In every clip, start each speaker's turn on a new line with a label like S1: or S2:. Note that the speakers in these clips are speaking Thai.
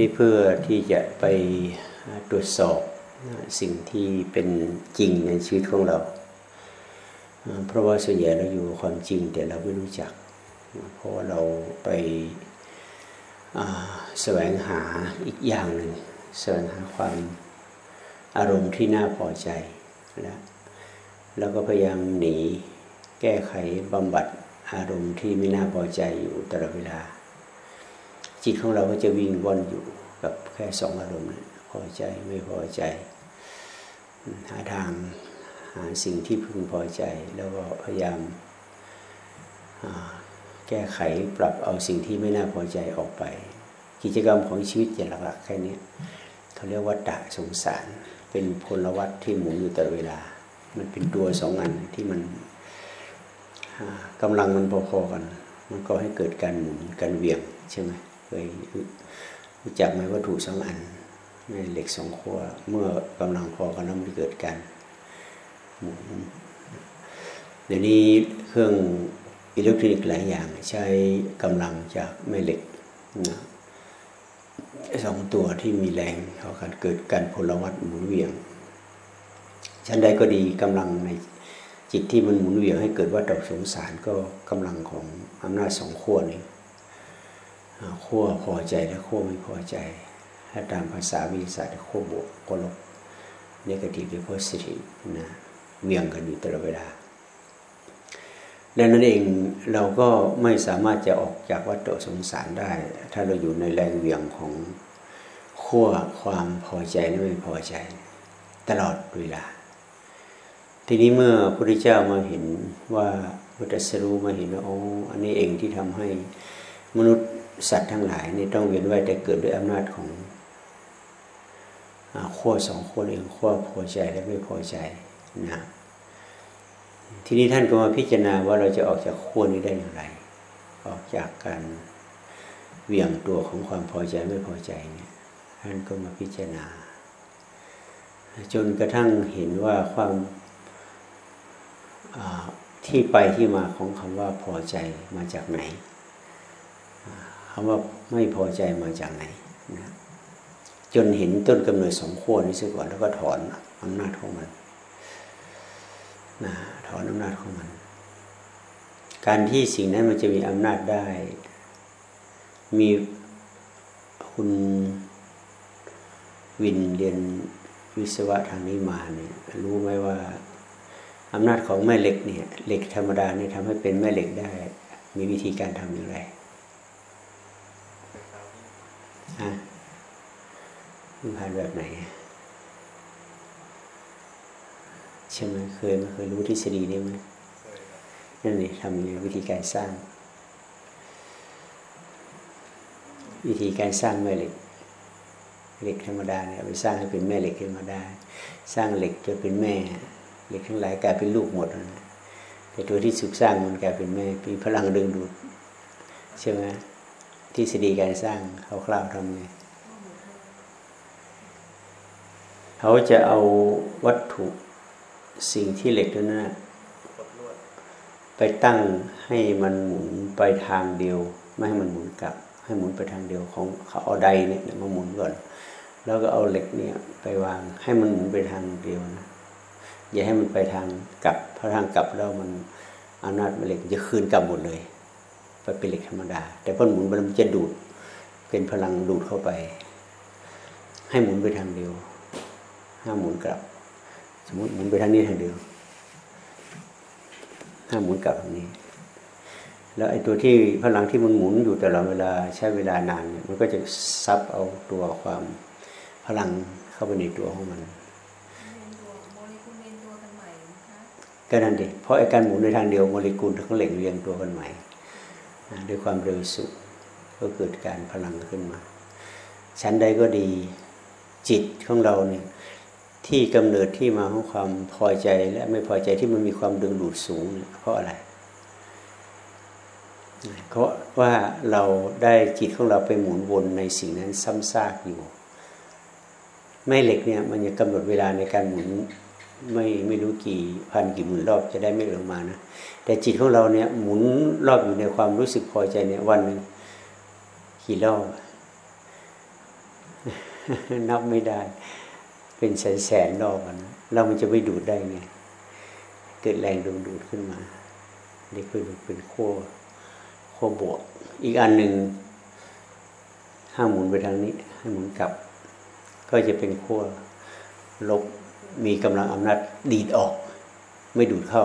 S1: นี่เพื่อที่จะไปตรวจสอบสิ่งที่เป็นจริงในชีวิตของเรา เพราะว่าส่วนใหญ่เราอยู่ความจริงแต่เราไม่รู้จัก เพราะว่าเราไปแสวงหาอีกอย่างหนึ่งแสวงหาความอารมณ์ที่น่าพอใจแล้วแล้วก็พยายามหนีแก้ไขบำบัดอารมณ์ที่ไม่น่าพอใจอยู่ตลอดเวลา จิตของเราก็จะวิ่งวนอยู่กับแค่สองอารมณ์พอใจไม่พอใจ หาทางหาสิ่งที่พึงพอใจ แล้วก็พยายามแก้ไขปรับเอาสิ่งที่ไม่น่าพอใจออกไป กิจกรรมของชีวิตอย่างหลักๆแค่นี้เขาเรียกว่าตะสงสาร เป็นพลวัตที่หมุนอยู่ตลอดเวลา มันเป็นตัวสองอันที่มันกำลังมันพอๆกัน มันก็ให้เกิดการหมุนการเวียงใช่ไหม เคยรู้จักไหมวัตถุสองอันในเหล็กสองขั้วเมื่อกำลังพอกันแล้วมันเกิดการหมุนเดี๋ยวนี้เครื่องอิเล็กทรอนิกส์หลายอย่างใช้กำลังจากแม่เหล็กนะสองตัวที่มีแรงเขาการเกิดการพลวัตหมุนเวียงชั้นใดก็ดีกำลังในจิตที่มันหมุนเวียงให้เกิดว่าตกสงสารก็กำลังของอำนาจสองขั้วนี้ ขั้วพอใจและขั้วไม่พอใจ ถ้าตามภาษาวิทยาศาสตร์ขั้วบวกขั้วลบนกาทีฟหรือโพสิทีฟนะเวียงกันอยู่ตลอดเวลาดังนั้นเองเราก็ไม่สามารถจะออกจากวัฏฏสงสารได้ ถ้าเราอยู่ในแรงเวียงของขั้วความพอใจและไม่พอใจ ตลอดเวลา ทีนี้เมื่อพระพุทธเจ้ามาเห็นว่าพุทธสรู้มาเห็นว่าโอ้อันนี้เองที่ทำให้มนุษย์ สัตว์ทั้งหลายนี่ต้องเวียนว่ายแต่เกิดด้วยอำนาจของขั้วสองขั้วเองขั้วพอใจและไม่พอใจนะทีนี้ท่านก็มาพิจารณาว่าเราจะออกจากขั้วนี้ได้อย่างไร ออกจากการเวี่ยงตัวของความพอใจไม่พอใจเนี่ยท่านก็มาพิจารณา จนกระทั่งเห็นว่าความที่ไปที่มาของคำว่าพอใจมาจากไหน คำว่าไม่พอใจมาจากไหนนะจนเห็นต้นกำเนิดสองขั้วนี้เสียก่อนแล้วก็ถอนอำนาจของมันนะถอนอำนาจของมัน การที่สิ่งนั้นมันจะมีอำนาจได้ มีคุณวินเรียนวิศวะทางนี้มาเนี่ยรู้ไหมว่าอำนาจของแม่เหล็กเนี่ยเหล็กธรรมดาเนี่ยทำให้เป็นแม่เหล็กได้ มีวิธีการทำอย่างไรฮะ มันผ่านแบบไหนใช่ไหมเคยเคยรู้ทฤษฎีนี้ไหมนั่นนี่ทำยังไงวิธีการสร้าง วิธีการสร้างแม่เหล็กเหล็กธรรมดาเนี่ยไปสร้างให้เป็นแม่เหล็กขึ้นมาได้ สร้างเหล็กจนเป็นแม่ เหล็กทั้งหลายกลายเป็นลูกหมดแต่ตัวที่สุกสร้างมันกลายเป็นแม่มีพลังดึงดูดใช่ไหม ทฤษฎีการสร้างคร่าวๆทำไงเขาจะเอาวัตถุสิ่งที่เหล็กตัวนั้นไปตั้งให้มันหมุนไปทางเดียว ไม่ให้มันหมุนกลับ ให้หมุนไปทางเดียวของเขาเอาใดเนี่ยมาหมุนก่อน แล้วก็เอาเหล็กเนี่ยไปวางให้มันหมุนไปทางเดียวนะอย่าให้มันไปทางกลับเพราะทางกลับแล้วมันอำนาจเหล็กจะคืนกลับหมดเลย ไปเป็นเหล็กธรรมดา แต่พอหมุนมันจะดูดเป็นพลังดูดเข้าไป ให้หมุนไปทางเดียว ห้ามหมุนกลับ สมมติหมุนไปทางนี้ทางเดียว ห้ามหมุนกลับทางนี้ แล้วไอ้ตัวที่พลังที่มันหมุนอยู่แต่ละเวลาใช้เวลานานเนี่ยมันก็จะซับเอาตัวความพลังเข้าไปในตัวของมันก็นั่นเองเพราะไอ้การหมุนในทางเดียวโมเลกุลทั้งเหล็กเรียงตัวกันใหม่ ด้วยความเร็วสูงก็เกิดการพลังขึ้นมา ชั้นใดก็ดีจิตของเราเนี่ยที่กำเนิดที่มาของความพอใจและไม่พอใจที่มันมีความดึงดูดสูงเพราะอะไร เพราะว่าเราได้จิตของเราไปหมุนวนในสิ่งนั้นซ้ำซากอยู่แม่เหล็กเนี่ยมันจะกำหนดเวลาในการหมุน ไม่ไม่รู้กี่พันกี่หมื่นรอบจะได้ไม่ลงมานะแต่จิตของเราเนี่ยหมุนรอบอยู่ในความรู้สึกพอใจเนี่ยวันหนึ่งกี่รอบนับไม่ได้ เป็นแสนแสนรอบนะเรามันจะไม่ดูดได้ไงเกิดแรงดึงดูดขึ้นมานี่คือเป็นขั้วขั้วบวก อีกอันหนึ่งห้าหมุนไปทางนี้ให้หมุนกลับ ก็จะเป็นขั้วลบ มีกำลังอำนาจดีดออก ไม่ดูดเข้า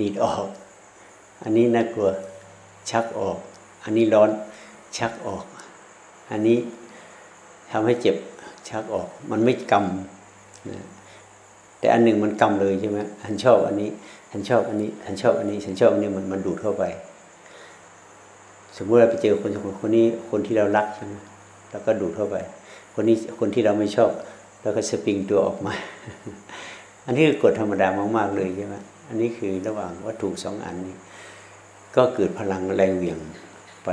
S1: ดีดออก อันนี้น่ากลัวชักออก อันนี้ร้อนชักออก อันนี้ทำให้เจ็บชักออก มันไม่กำนะแต่อันหนึ่งมันกำเลยใช่ไหมฉันชอบอันนี้ฉันชอบอันนี้ฉันชอบอันนี้ฉันชอบอันนี้มันมันดูดเข้าไป สมมติเราไปเจอคนคนคนนี้คนที่เรารักใช่ไหมแล้วก็ดูดเข้าไป คนนี้คนที่เราไม่ชอบแล้วก็สปริงตัวออกมา อันนี้คือกฎธรรมดามากๆเลยใช่ไหมอันนี้คือระหว่างวัตถุสองอันนี้ ก็เกิดพลังแรงเหวี่ยงไป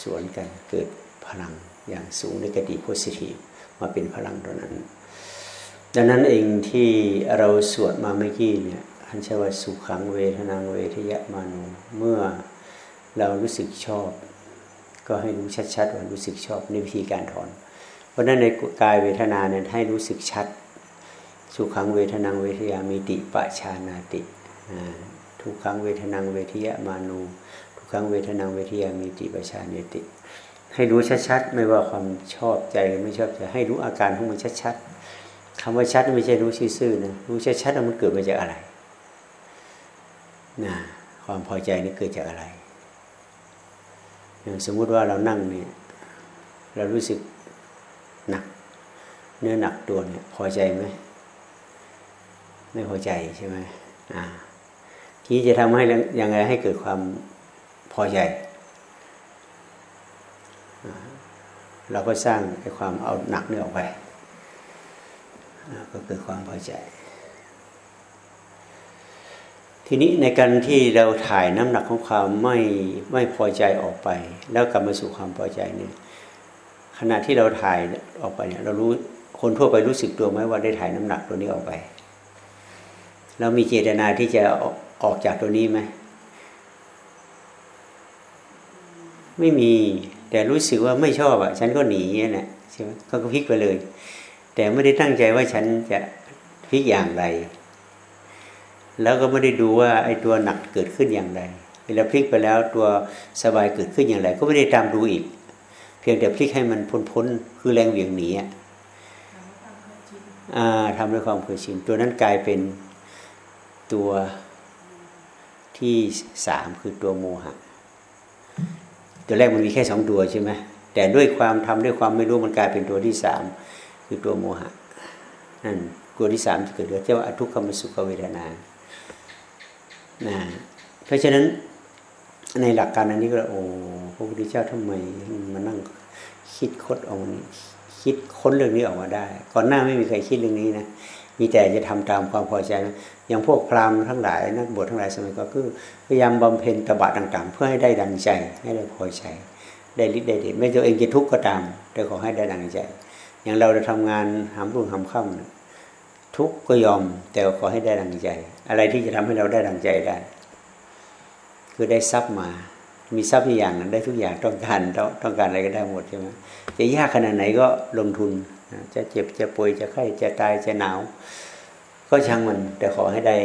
S1: สวนกันเกิดพลังอย่างสูงในกติโพสิทีฟมาเป็นพลังตัวนั้น ดังนั้นเองที่เราสวดมาเมื่อกี้เนี่ยท่านใช้ว่าสุขังเวทนางเวทยะมานุเมื่อเรารู้สึกชอบ ก็ให้รู้ชัดๆว่ารู้สึกชอบในวิธีการถอน ราะนั้นในกายเวทนาเนี่ยให้รู้สึกชัด สุขังเวทนางเวทยามีติปะชานาติทุกขังเวทนางเวทยมานุทุกขังเวทนางเวทยามีติปะชาเนติ ให้รู้ชัดๆไม่ว่าความชอบใจหรือไม่ชอบใจให้รู้อาการของมันชัดๆคำว่าชัดไม่ใช่รู้ซื่อๆนะรู้ชัดๆมันเกิดมาจากอะไรนะความพอใจนี่เกิดจากอะไรอย่างสมมุติว่าเรานั่งเนี่ยเรารู้สึก เนื้อหนักตัวเนี่ยพอใจไหมไม่พอใจใช่ไหมอ่าทีจะทำให้ยังไงให้เกิดความพอใจเราก็สร้างไอ้ความเอาหนักเนี่ยออกไป ก็เกิดความพอใจ ทีนี้ในการที่เราถ่ายน้ำหนักของความไม่ไม่พอใจออกไป แล้วกลับมาสู่ความพอใจเนี่ยขณะที่เราถ่ายออกไปเนี่ยเรารู้ คนทั่วไปรู้สึกตัวไหมว่าได้ถ่ายน้ำหนักตัวนี้ออกไปเรามีเจตนาที่จะออกจากตัวนี้ไหมไม่มีแต่รู้สึกว่าไม่ชอบอะ ฉันก็หนีเนี่ยนะใช่ไหมเขาก็พลิกไปเลย แต่ไม่ได้ตั้งใจว่าฉันจะพลิกอย่างไร แล้วก็ไม่ได้ดูว่าไอ้ตัวหนักเกิดขึ้นอย่างไรเวลาพลิกไปแล้วตัวสบายเกิดขึ้นอย่างไร ก็ไม่ได้ตามดูอีก เพียงแต่พลิกให้มันพ้นพ้นคือแรงเหวี่ยงหนีอะ ทำด้วยความเคยชินตัวนั้นกลายเป็นตัวที่สามคือตัวโมหะ ตัวแรกมันมีแค่สองตัวใช่ไหมแต่ด้วยความทำด้วยความไม่รู้มันกลายเป็นตัวที่สามคือตัวโมหะนั่นตัวที่สามจะเกิดเรียกว่าอทุกขมสุขเวทนานะเพราะฉะนั้นในหลักการอันนี้ก็โอ้พระพุทธเจ้าทำไมมานั่งคิดคดเออกมา คิดค้นเรื่องนี้ออกมาได้ ก่อนหน้าไม่มีใครคิดเรื่องนี้นะมีแต่จะทำตามความพอใจอย่างพวกพราหมณ์ทั้งหลายนักบวชทั้งหลายสมัยก็คือพยายามบำเพ็ญตบะต่าง ๆ เพื่อให้ได้ดังใจให้ได้พอใจได้ฤทธิ์ได้เดชไม่ตัวเองจะทุกข์ก็ตาม แต่ขอให้ได้ดังใจ อย่างเราจะทำงานหามรุ่งหามค่ำทุกข์ก็ยอมแต่ขอให้ได้ดังใจ อะไรที่จะทำให้เราได้ดังใจได้ คือได้ทรัพย์มา มีทรัพย์ทุกอย่างได้ทุกอย่างต้องการต้องการอะไรก็ได้หมดใช่ไหมจะยากขนาดไหนก็ลงทุนจะเจ็บจะป่วยจะไข้จะตายจะหนาว ก็ช่างมันแต่ขอให้ได้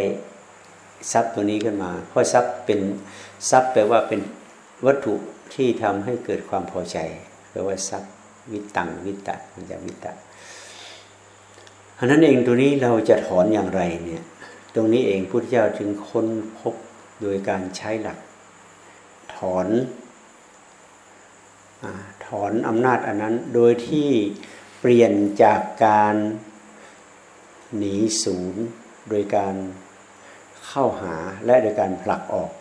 S1: ทรัพย์ตัวนี้ขึ้นมา เพราะทรัพย์เป็นทรัพย์แปลว่าเป็นวัตถุที่ทำให้เกิดความพอใจแปลว่าทรัพย์วิตังวิตะมันจะวิตะอันนั้นเองตัวนี้เราจะถอนอย่างไรเนี่ย ตรงนี้เองพุทธเจ้าจึงค้นพบโดยการใช้หลัก ถอนถอนอำนาจอันนั้น โดยที่เปลี่ยนจากการหนีศูนย์โดยการเข้าหาและโดยการผลักออก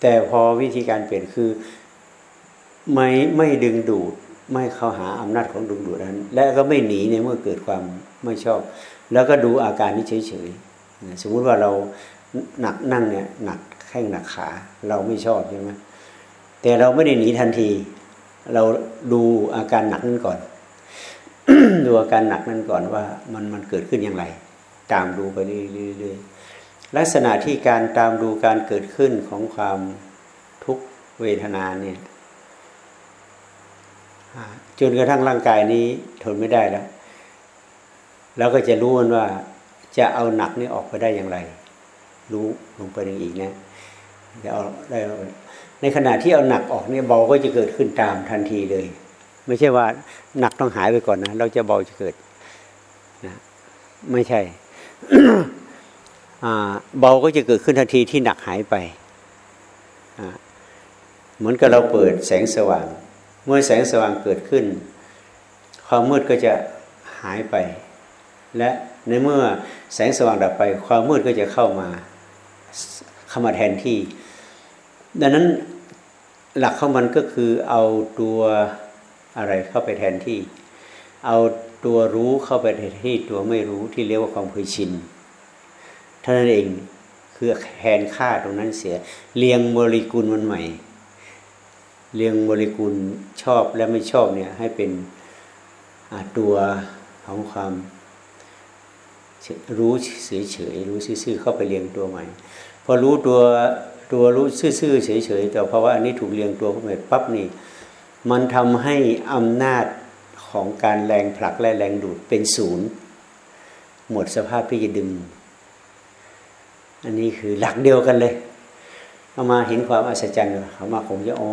S1: แต่พอวิธีการเปลี่ยนคือไม่ไม่ดึงดูดไม่เข้าหาอำนาจของดึงดูดนั้น และก็ไม่หนีในเมื่อเกิดความไม่ชอบ แล้วก็ดูอาการนี้เฉยๆสมมุติว่าเราหนักนั่งเนี่ยหนัก แข้งหนักขา เราไม่ชอบใช่ไหมแต่เราไม่ได้หนีทันที เราดูอาการหนักนั้นก่อน ดูอาการหนักนั้นก่อนว่ามันมันเกิดขึ้นอย่างไร ตามดูไปเรื่อยๆลักษณะที่การตามดูการเกิดขึ้นของความทุกขเวทนาเนี่ยจนกระทั่งร่างกายนี้ทนไม่ได้แล้วเราก็จะรู้ว่าจะเอาหนักนี่ออกไปได้อย่างไร รู้ลงไปอีกนะจะเอาได้ ในขณะที่เอาหนักออกเนี่ยเบาก็จะเกิดขึ้นตามทันทีเลย ไม่ใช่ว่าหนักต้องหายไปก่อนนะเราจะเบาจะเกิดนะไม่ใช่เบาก็จะเกิดขึ้นทันทีที่หนักหายไปเหมือนกับเราเปิดแสงสว่าง เมื่อแสงสว่างเกิดขึ้น ความมืดก็จะหายไป และในเมื่อแสงสว่างดับไป ความมืดก็จะเข้ามา เข้ามาแทนที่ ดังนั้นหลักของมันก็คือเอาตัวอะไรเข้าไปแทนที่ เอาตัวรู้เข้าไปแทนที่ตัวไม่รู้ที่เรียกว่าความเคยชินเท่านั้นเองคือแทนค่าตรงนั้นเสียเรียงโมเลกุลมันใหม่ เรียงโมเลกุลชอบและไม่ชอบเนี่ยให้เป็นตัวของความรู้เฉยๆรู้ซื่อๆเข้าไปเรียงตัวใหม่ อรู้ตัวตัวรู้ซื่อๆเฉยๆแต่เพราะว่าอันนี้ถูกเรียงตัวเข้าไปปั๊บนี่ มันทำให้อำนาจของการแรงผลักและแรงดูดเป็นศูนย์หมดสภาพที่จะดึง อันนี้คือหลักเดียวกันเลยเอามาเห็นความอัศจรรย์เขามาคงจะโอ้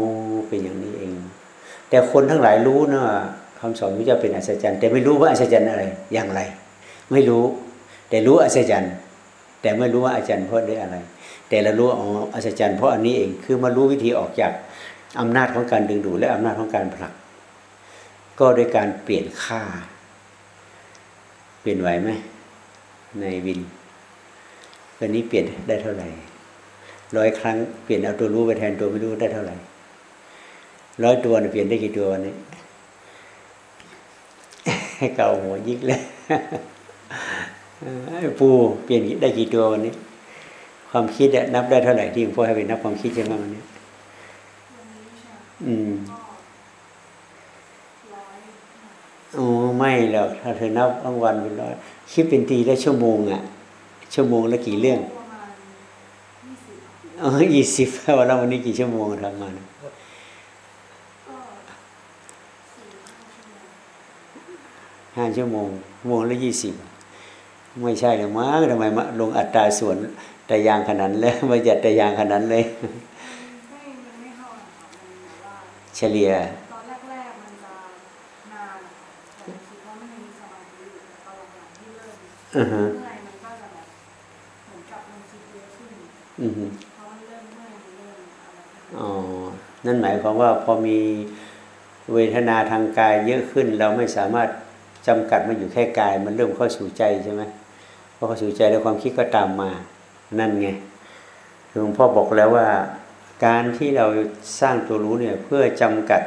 S1: เป็นอย่างนี้เอง แต่คนทั้งหลายรู้นะคำสอนพระเจ้าเป็นอัศจรรย์แต่ไม่รู้ว่าอัศจรรย์อะไรอย่างไร ไม่รู้ แต่รู้อัศจรรย์ แต่ไม่รู้ว่าอาจารย์พราะด้วยอะไร แต่เรารู้อ๋ออัศจรรย์เพราะอันนี้เองคือมารู้วิธีออกจากอำนาจของการดึงดูดและอำนาจของการผลัก ก็โดยการเปลี่ยนค่า เปลี่ยนไหวไหมในวินวันนี้เปลี่ยนได้เท่าไหร่ร้อยครั้งเปลี่ยนเอาตัวรู้ไปแทนตัวไม่รู้ได้เท่าไหร่ร้อยตัวเปลี่ยนได้กี่ตัววันนี้ให้เก่าหัวยิกเลยปูเปลี่ยนได้กี่ตัววันนี้ ความคิดนับได้เท่าไหร่ที่หลวงพ่อให้ไปนับความคิดใช่ไหมวันนี้อืมโอ้ไม่หรอกถ้าเธอนับทั้งวันเป็นร้อยคิดเป็นตีได้ชั่วโมงอะ ชั่วโมงละกี่เรื่องเออยี่สิบวันละวันนี้กี่ชั่วโมงทำงานห้าชั่วโมงโมงละยี่สิบไม่ใช่หรือมั้งทำไมมาลงอัตราส่วน แต่ยางขนาดเลยมาจัดแต่ยางขนาดเลยเฉลี่ยตอนแรกๆมันจะนานแต่คิดว่าไม่มีสมาธิตอนหลังที่เริ่มเมื่อยมันก็จะแบบเหมือนกับมันคิดเยอะขึ้นอ๋อ นั่นหมายความว่าพอมีเวทนาทางกายเยอะขึ้น เราไม่สามารถจำกัดมันอยู่แค่กาย มันเริ่มเข้าสู่ใจใช่ไหมพอเข้าสู่ใจแล้วความคิดก็ตามมา นั่นไงหลวงพ่อบอกแล้วว่า การที่เราสร้างตัวรู้เนี่ยเพื่อจำกัด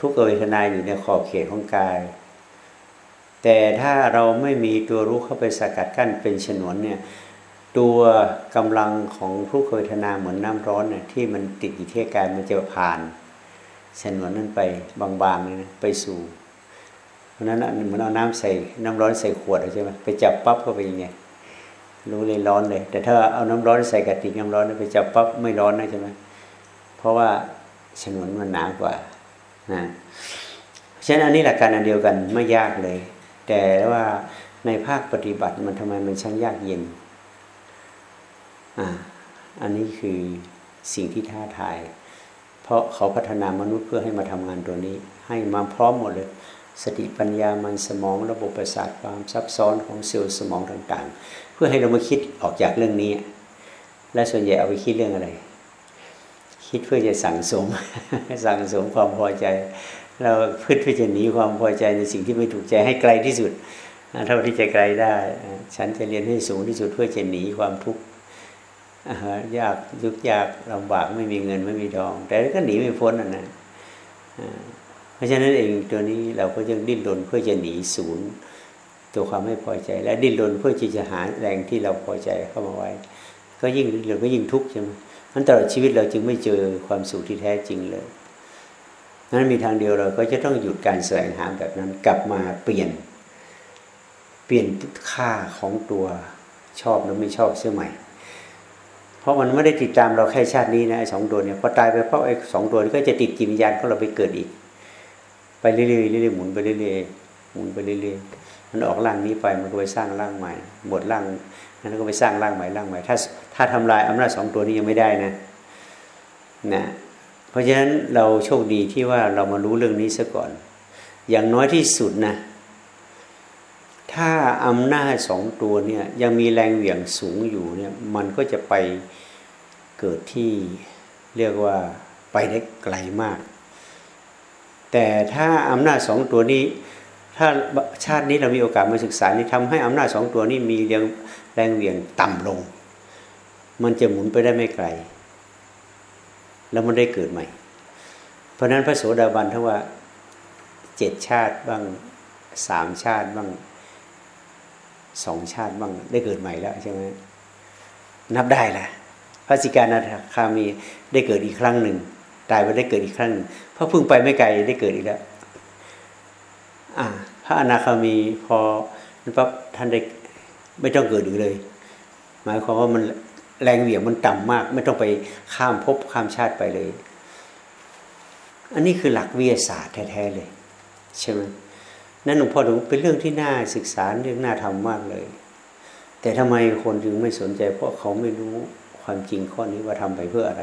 S1: ทุกเวทนาอยู่ในขอบเขตของกาย แต่ถ้าเราไม่มีตัวรู้เข้าไปสกัดกั้นเป็นฉนวนเนี่ยตัวกำลังของผู้เวทนาเหมือนน้ำร้อนเนี่ยที่มันติดอยู่ที่กายมันจะผ่านฉนวนนั้นไปบางๆเลยนะไปสู่เพราะนั้นเหมือนเอาน้ำใส่น้ำร้อนใส่ขวดใช่ไหมไปจับปั๊บก็ไปยังไง รู้เลยร้อนเลย แต่ถ้าเอาน้ำร้อนใส่กระติกน้ำร้อนไปจับปั๊บไม่ร้อนนะใช่ไหมเพราะว่าฉนวนมันหนากว่านะฉะนั้นอันนี้หลักการอันเดียวกันไม่ยากเลย แต่ว่าในภาคปฏิบัติมันทำไมมันช่างยากเย็นอะอันนี้คือสิ่งที่ท้าทาย เพราะเขาพัฒนามนุษย์เพื่อให้มาทำงานตัวนี้ ให้มาพร้อมหมดเลย สติปัญญามันสมองระบบประสาทความซับซ้อนของเซลล์สมองต่างๆ เพื่อให้เรามาคิดออกจากเรื่องนี้ และส่วนใหญ่เอาไปคิดเรื่องอะไร คิดเพื่อจะสั่งสม สั่งสมความพอใจ เราเพื่อจะหนีความพอใจในสิ่งที่ไม่ถูกใจให้ไกลที่สุดเท่าที่จะไกลได้ ฉันจะเรียนให้สูงที่สุดเพื่อจะหนีความทุกข์ยากยุกยากลำบากไม่มีเงินไม่มีทอง แต่ก็หนีไม่พ้นนะนะ เพราะฉะนั้นเองตัวนี้เราก็ยังดิ้นรนเพื่อจะหนีศูนย์ตัวความไม่พอใจ และดิ้นรนเพื่อที่จะหาแรงที่เราพอใจเข้ามาไว้ ก็ยิ่งดิ้นรนก็ยิ่งทุกข์ใช่ไหมนั้นตลอดชีวิตเราจึงไม่เจอความสุขที่แท้จริงเลยนั้นมีทางเดียวเราก็จะต้องหยุดการแสวงหาแบบนั้นกลับมาเปลี่ยน เปลี่ยนค่าของตัวชอบหรือไม่ชอบเสื้อใหม่ เพราะมันไม่ได้ติดตามเราแค่ชาตินี้นะไอ้สองตัวเนี่ยพอตายไปเพราะไอ้สองตัวนี้ก็จะติดจิตวิญญาณของเราไปเกิดอีก ไปเรื่อยๆเรื่อยๆหมุนไปเรื่อยๆหมุนไปเรื่อยๆมันออกร่างนี้ไปมันก็ไปสร้างร่างใหม่หมดร่างนั้นก็ไปสร้างร่างใหม่ร่างใหม่ ถ้าถ้าทำลายอำนาจสองตัวนี้ยังไม่ได้นะนะเพราะฉะนั้นเราโชคดีที่ว่าเรามารู้เรื่องนี้ซะก่อน อย่างน้อยที่สุดนะ ถ้าอำนาจสองตัวเนี่ยยังมีแรงเหวี่ยงสูงอยู่เนี่ยมันก็จะไปเกิดที่เรียกว่าไปได้ไกลมาก แต่ถ้าอำนาจสองตัวนี้ ถ้าชาตินี้เรามีโอกาสมาศึกษานี่ทำให้อำนาจสองตัวนี้มีแรงแรงเหวี่ยงต่ำลง มันจะหมุนไปได้ไม่ไกล แล้วมันได้เกิดใหม่ เพราะนั้นพระโสดาบันถ้าว่าเจ็ดชาติบ้างสามชาติบ้างสองชาติบ้างได้เกิดใหม่แล้วใช่ไหมนับได้ละพระสิกานาคามีได้เกิดอีกครั้งหนึ่ง ตายไปได้เกิดอีกครั้งหนึ่งเพราะพึ่งไปไม่ไกลได้เกิดอีกแล้วอ่าพระอนาคามีพอนั้นปั๊บท่านได้ไม่ต้องเกิดอีกเลย หมายความว่ามันแรงเหวี่ยงมันต่ำมาก ไม่ต้องไปข้ามภพข้ามชาติไปเลย อันนี้คือหลักวิทยาศาสตร์แท้ๆเลยใช่ไหมนั่นหลวงพ่อถึงเป็นเรื่องที่น่าศึกษาเรื่องน่าทำมากเลย แต่ทำไมคนจึงไม่สนใจ เพราะเขาไม่รู้ความจริงข้อนี้ว่าทำไปเพื่ออะไร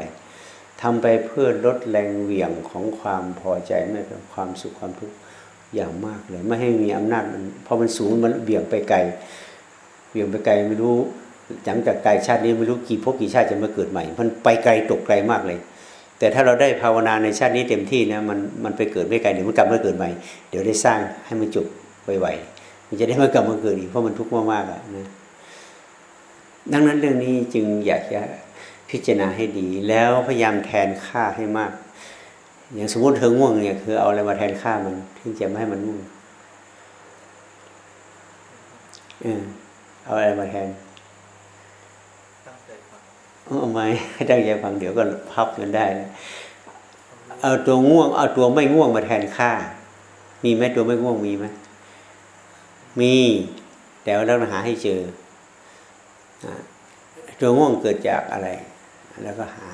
S1: ทำไปเพื่อลดแรงเหวี่ยงของความพอใจไม่เป็นความสุขความทุกข์อย่างมากเลย ไม่ให้มีอำนาจมันพอมันสูงมันเบี่ยงไปไกลเบี่ยงไปไกลไม่รู้หลังจากไกลชาตินี้ไม่รู้กี่พบกี่ชาติจะมาเกิดใหม่ มันไปไกลตกไกลมากเลย แต่ถ้าเราได้ภาวนาในชาตินี้เต็มที่นะมันมันไปเกิดไม่ไกลเดี๋ยวมันกลับมาเกิดใหม่ เดี๋ยวได้สร้างให้มันจบไวๆมันจะได้ม่กลับมาเกิดอีกเพราะมันทุกข์มากๆอะนะดังนั้นเรื่องนี้จึงอยากจะ พิจารณาให้ดี แล้วพยายามแทนค่าให้มาก อย่างสมมติเธอง่วงเนี่ยคือเอาอะไรมาแทนค่ามันที่จะไม่ให้มันง่วงเออเอาอะไรมาแทนเอาไหมตั้งใจฟังเดี๋ยวก็พับกันได้เอาตัวง่วง เอาตัวไม่ง่วงมาแทนค่า มีไหมตัวไม่ง่วงมีไหมมี แต่ว่าเราหาให้เจอตัวง่วงเกิดจากอะไร แล้วก็หา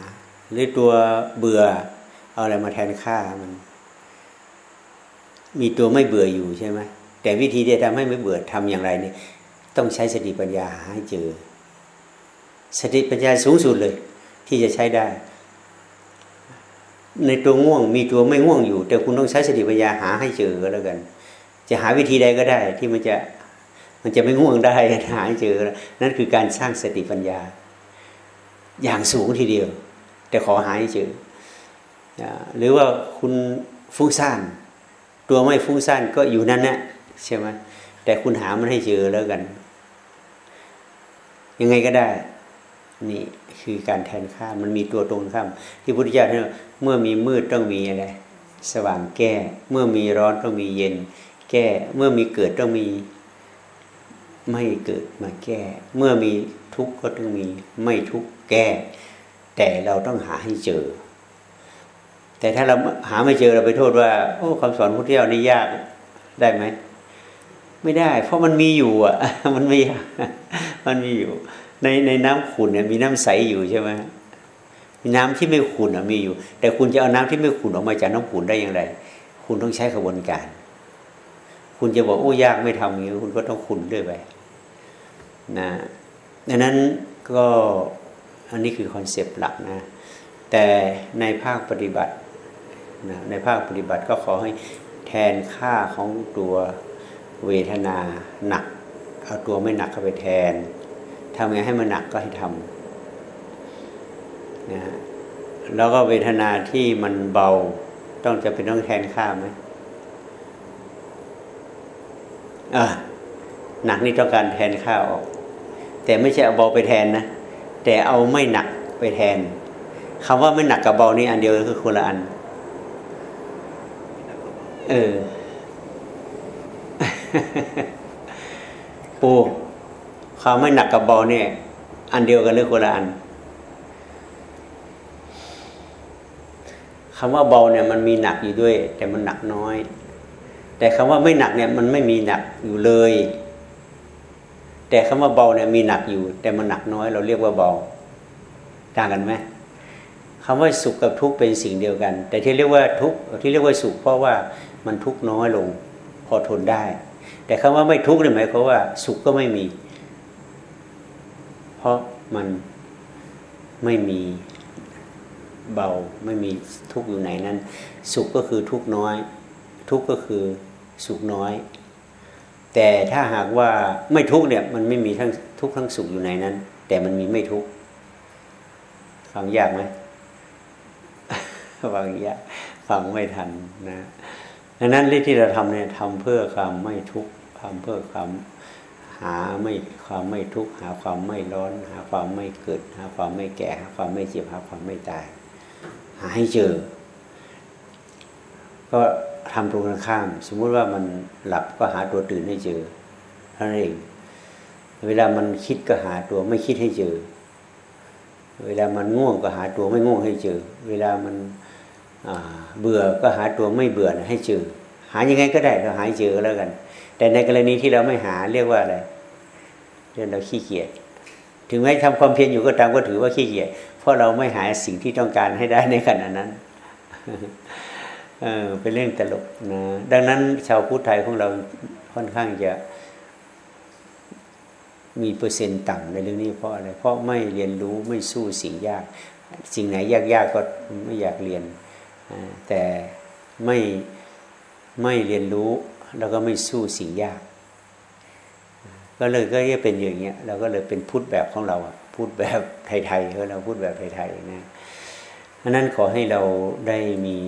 S1: หรือตัวเบื่อ เอาอะไรมาแทนค่ามัน มีตัวไม่เบื่ออยู่ใช่ไหมแต่วิธีที่จะทำให้ไม่เบื่อทำอย่างไรเนี่ยต้องใช้สติปัญญาหาให้เจอ สติปัญญาสูงสุดเลย ที่จะใช้ได้ ในตัวง่วงมีตัวไม่ง่วงอยู่ แต่คุณต้องใช้สติปัญญาหาให้เจอก็แล้วกัน จะหาวิธีใดก็ได้ ที่มันจะมันจะไม่ง่วงได้หาให้เจอนั่นคือการสร้างสติปัญญา อย่างสูงทีเดียว แต่ขอหาให้เจอหรือว่าคุณฟุ้งซ่านตัวไม่ฟุ้งซ่านก็อยู่นั่นนะใช่ไหมแต่คุณหามันให้เจอแล้วกัน ยังไงก็ได้ นี่คือการแทนค่ามันมีตัวตรงข้าม ที่พุทธเจ้าท่านเมื่อมีมืดต้องมีอะไรสว่างแก้ เมื่อมีร้อนต้องมีเย็น แก้ เมื่อมีเกิดต้องมี ไม่เกิดมาแก้ เมื่อมีทุกข์ก็ต้องมีไม่ทุกข์แก้ แต่เราต้องหาให้เจอ แต่ถ้าเราหาไม่เจอเราไปโทษว่า โอ้คำสอนพุทธเจ้านี่ยากได้ไหมไม่ได้ เพราะมันมีอยู่อะ มันม่ยากมันมีอยู่ ในในน้ำขุ่นเนี่ยมีน้ำใสอยู่ใช่ไหมมีน้ำที่ไม่ขุ่นมีอยู่ แต่คุณจะเอาน้ำที่ไม่ขุ่นออกมาจากน้ำขุ่นได้อย่างไร คุณต้องใช้กระบวนการ คุณจะบอกโอ้ยากไม่ทำอย่างนี้คุณก็ต้องขุ่นด้วยไปนะดังนั้นก็อันนี้คือคอนเซปต์หลักนะ แต่ในภาคปฏิบัตินะในภาคปฏิบัติก็ขอให้แทนค่าของตัวเวทนาหนัก เอาตัวไม่หนักเข้าไปแทนทำไงให้มันหนักก็ให้ทำนะฮะแล้วก็เวทนาที่มันเบาต้องจะเป็นต้องแทนค่าไหมอ่า หนักนี่ต้องการแทนค่าวออก แต่ไม่ใช่เอาเบาไปแทนนะแต่เอาไม่หนักไปแทนคำว่าไม่หนักกับเบานี่อันเดียวคือคนละอัน เออปูความไม่หนักกับเบาเนี่ยอันเดียวกันหรือคนละอันคำว่าเบาเนี่ยมันมีหนักอยู่ด้วย แต่มันหนักน้อย แต่คำว่าไม่หนักเนี่ยมันไม่มีหนักอยู่เลย แต่คำว่าเบาเนี่ยมีหนักอยู่ แต่มันหนักน้อย เราเรียกว่าเบาต่างกันไหมคำว่าสุขกับทุกข์เป็นสิ่งเดียวกัน แต่ที่เรียกว่าทุกข์ที่เรียกว่าสุขเพราะว่ามันทุกข์น้อยลง พอทนได้ แต่คำว่าไม่ทุกข์เนี่ยหมายความว่า สุขก็ไม่มี เพราะมันไม่มีเบาไม่มีทุกข์อยู่ไหนนั้น สุขก็คือทุกข์น้อย ทุกข์ก็คือ สุขน้อย แต่ถ้าหากว่าไม่ทุกเนี่ยมันไม่มีทั้งทุกทั้งสุขอยู่ในนั้น แต่มันมีไม่ทุกฟังยากไหมฟังยากฟังไม่ทันนะดังนั้นที่เราทำเนี่ยทำเพื่อความไม่ทุกข์ทำเพื่อความหาไม่ความไม่ทุกข์หาความไม่ร้อน หาความไม่เกิด หาความไม่แก่ หาความไม่เจ็บหาความไม่ตาย หาให้เจอ ก็ ทำตรงกันข้าม สมมุติว่ามันหลับก็หาตัวตื่นให้เจอเท่านั้นเอง เวลามันคิดก็หาตัวไม่คิดให้เจอ เวลามันง่วงก็หาตัวไม่ง่วงให้เจอ เวลามันเบื่อก็หาตัวไม่เบื่อให้เจอ หายังไงก็ได้เราหาเจอแล้วกัน แต่ในกรณีที่เราไม่หาเรียกว่าอะไรเรียกเราขี้เกียจถึงแม้ทำความเพียรอยู่ก็ตามก็ถือว่าขี้เกียจเพราะเราไม่หาสิ่งที่ต้องการให้ได้ในขณะนั้น เออเป็นเรื่องตลกนะ ดังนั้นชาวพุทธไทยของเราค่อนข้างจะมีเปอร์เซ็นต์ต่ำในเรื่องนี้เพราะอะไร เพราะไม่เรียนรู้ไม่สู้สิ่งยาก สิ่งไหนยากๆกก็ไม่อยากเรียน แต่ไม่ไม่เรียนรู้แล้วก็ไม่สู้สิ่งยาก ก็เลยก็จะเป็นอย่างเงี้ยเราก็เลยเป็นพูดแบบของเราพูดแบบไทยๆเราพูดแบบไทยๆนะเพราะนั้นขอให้เราได้มี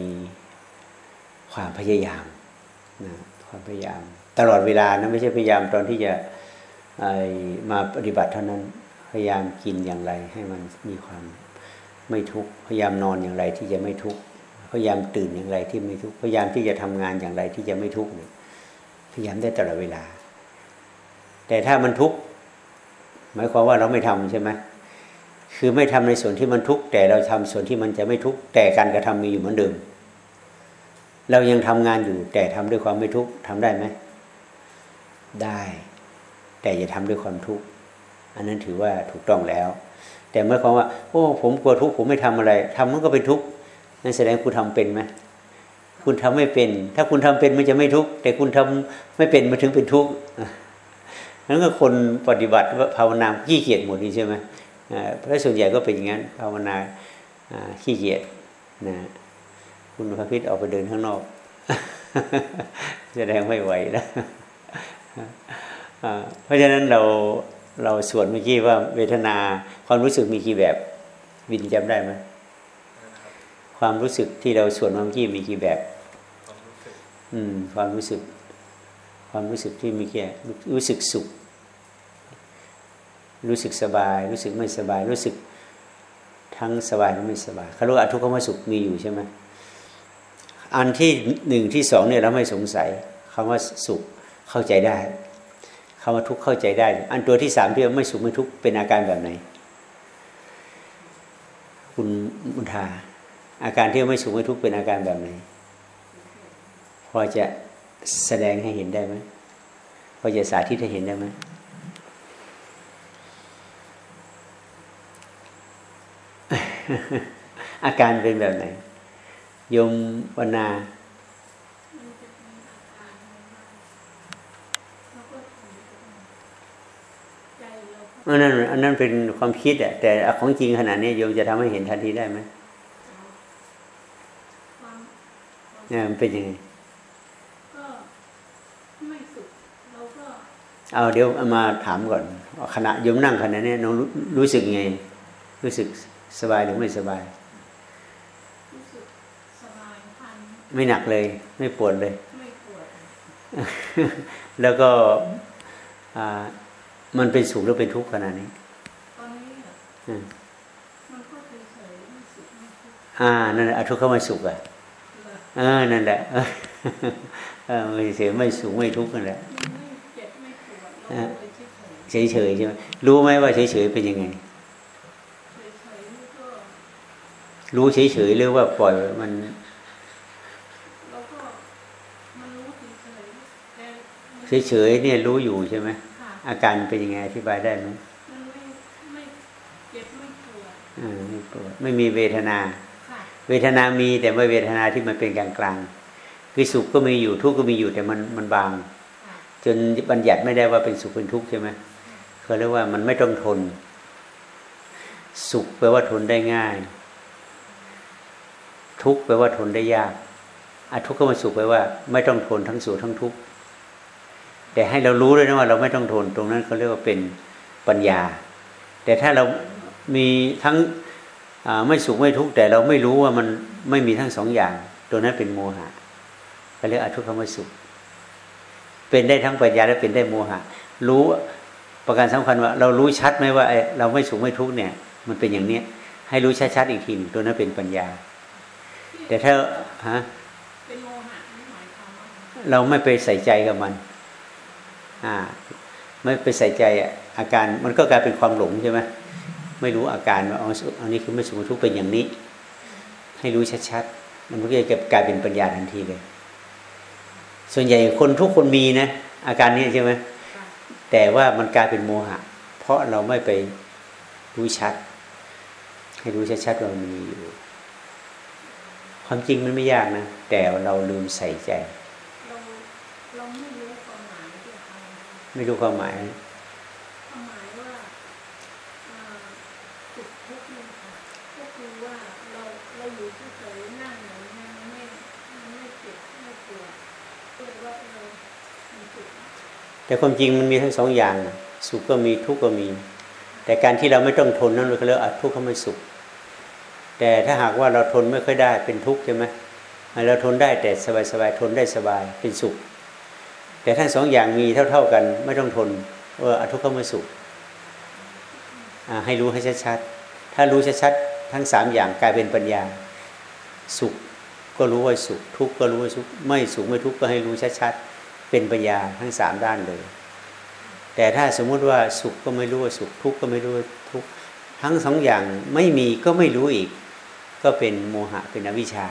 S1: ความพยายามนะความพยายาม ตลอดเวลานะไม่ใช่พยายามตอนที่จะมาปฏิบัติเท่านั้นพยายามกินอย่างไรให้มันมีความไม่ทุกข์พยายามนอนอย่างไรที่จะไม่ทุกข์พยายามตื่นอย่างไรที่ไม่ทุกข์พยายามที่จะทำงานอย่างไรที่จะไม่ทุกข์พยายามได้ตลอดเวลา แต่ถ้ามันทุกข์หมายความว่าเราไม่ทำใช่ไหมคือไม่ทำในส่วนที่มันทุกข์แต่เราทำส่วนที่มันจะไม่ทุกข์แต่การกระทำมีอยู่เหมือนเดิม เรายังทำงานอยู่ แต่ทำด้วยความไม่ทุกข์ทำได้ไหมได้ แต่อย่าทำด้วยความทุกข์อันนั้นถือว่าถูกต้องแล้ว แต่เมื่อความว่า โอ้ ผมกลัวทุกข์ผมไม่ทำอะไรทำมันก็เป็นทุกข์นั่นแสดงคุณทำเป็นไหมคุณทำไม่เป็น ถ้าคุณทำเป็นมันจะไม่ทุกข์แต่คุณทำไม่เป็นมันถึงเป็นทุกข์นั้นก็คนปฏิบัติภาวนาขี้เกียจหมดนี่ใช่ไหมเพราะส่วนใหญ่ก็เป็นอย่างนั้นภาวนาขี้เกียจนะ คุณพระพิษออกไปเดินข้างนอกแสดงไม่ไหวแล้วเพราะฉะนั้นเราเราสวดเมื่อกี้ว่าเวทนาความรู้สึกมีกี่แบบวินจำได้ไหมความรู้สึกที่เราสวดเมื่อกี้มีกี่แบบ อืม ความรู้สึก ความรู้สึกที่มีแค่รู้สึกสุข รู้สึกสบาย รู้สึกไม่สบาย รู้สึกทั้งสบายและไม่สบายเขาเรียกว่าทุกขมสุขมีอยู่ใช่ไหม อันที่หนึ่งที่สองเนี่ยเราไม่สงสัยคำว่าสุขเข้าใจได้คำว่าทุกข์เข้าใจได้ อันตัวที่สามที่ไม่สุขไม่ทุกข์เป็นอาการแบบไหน คุณมุทาอาการที่ไม่สุขไม่ทุกข์เป็นอาการแบบไหน พอจะแสดงให้เห็นได้ไหมพอจะสาธิตให้เห็นได้ไหมอาการเป็นแบบไหน ยมวนาอันนั้นอันนั้นเป็นความคิดอะแต่ของจริงขนาดนี้โยมจะทำให้เห็นทันทีได้ไหมเนี่ยมันเป็นยังไงเอาเดี๋ยวมาถามก่อนขณะโยมนั่งขณะนี้น้องรู้สึกไง รู้สึกสบายหรือไม่สบาย ไม่หนักเลย ไม่ปวดเลยไม่ปวดแล้วก็มันเป็นสุขหรือเป็นทุกข์ขนาดนี้ตอนนี้มันก็เฉยๆไม่สุขไม่ทุกข์อ่านั่นแหละทุกข์เข้ามาสุขอะเออนั่นแหละเออไม่เฉยไม่สุขไม่ทุกข์นั่นแหละเฉยเฉยใช่ไหมรู้ไหมว่าเฉยเฉยเป็นยังไงรู้เฉยเฉยหรือว่าปล่อยมัน เฉยๆเนี่ยรู้อยู่ใช่ไหมอาการเป็นยังไงอธิบายได้ไหมไม่ไม่เจ็บไม่ปวดไม่ปวดไม่มีเวทนาเวทนามีแต่ไม่เวทนาที่มันเป็นกลางกลางคือสุขก็มีอยู่ทุกข์ก็มีอยู่แต่มันมันบาง จนบัญญัติไม่ได้ว่าเป็นสุขเป็นทุกข์ใช่ไหมเขาเรียกว่ามันไม่ต้องทน สุขแปลว่าทนได้ง่าย ทุกข์แปลว่าทนได้ยากอทุกข์ก็มาสุขแปลว่า ไม่ต้องทนทั้งสุขทั้งทุกข์ แต่ให้เรารู้เลยนะว่าเราไม่ต้องทนตรงนั้นเขาเรียกว่าเป็นปัญญา แต่ถ้าเรามีทั้งไม่สุขไม่ทุกข์แต่เราไม่รู้ว่ามันไม่มีทั้งสองอย่าง ตัวนั้นเป็นโมหะเขาเรียกอทุกขมสุข เป็นได้ทั้งปัญญาและเป็นได้โมหะ รู้ประการสำคัญว่า เรารู้ชัดไหมว่าเราไม่สุขไม่ทุกข์เนี่ย มันเป็นอย่างเนี้ย ให้รู้ชัดๆอีกทีหนึ่งตัวนั้นเป็นปัญญา แต่ถ้าฮะเราไม่ไปใส่ใจกับมัน่าไม่ไปใส่ใจอาการมันก็กลายเป็นความหลงใช่ไหมไม่รู้อาการว่าอ๋ออันนี้คือไม่สุขทุกข์เป็นอย่างนี้ ให้รู้ชัดๆมันก็จะกลายเป็นปัญญาทันทีเลย ส่วนใหญ่คนทุกคนมีนะอาการนี้ใช่ไหมแต่ว่ามันกลายเป็นโมหะ เพราะเราไม่ไปรู้ชัด ให้รู้ชัดๆว่ามันมีอยู่ ความจริงมันไม่ยากนะแต่เราลืมใส่ใจ
S2: เราไม่รู้ความหมาย
S1: ไม่รู้ความหมายแต่ความจริงมันมีทั้งสองอย่างสุขก็มีทุกข์ก็มี แต่การที่เราไม่ต้องทนนั่นเราเรียกทุกข์เขาไม่สุข แต่ถ้าหากว่าเราทนไม่ค่อยได้เป็นทุกข์ใช่ไหมเราทนได้แต่สบายๆทนได้สบายเป็นสุข แต่ทั้งสองอย่างมีเท่า ๆกัน ไม่ต้องทนว่าอทุกข์เขาม่สุขให้รู้ให้ชัดๆถ้ารู้ชัดๆทั้งสามอย่างกลายเป็นปัญญา สุขก็รู้ว่าสุข ทุกข์ก็รู้ว่าสุขไม่สุขไม่ทุกข์ก็ให้รู้ชัดๆเป็นปัญญาทั้งสามด้านเลย แต่ถ้าสมมุติว่าสุขก็ไม่รู้ว่าสุข ทุกข์ก็ไม่รู้ว่าทุกข์ทั้งสองอย่างไม่มีก็ไม่รู้อีก ก็เป็นโมหะเป็นอวิชชา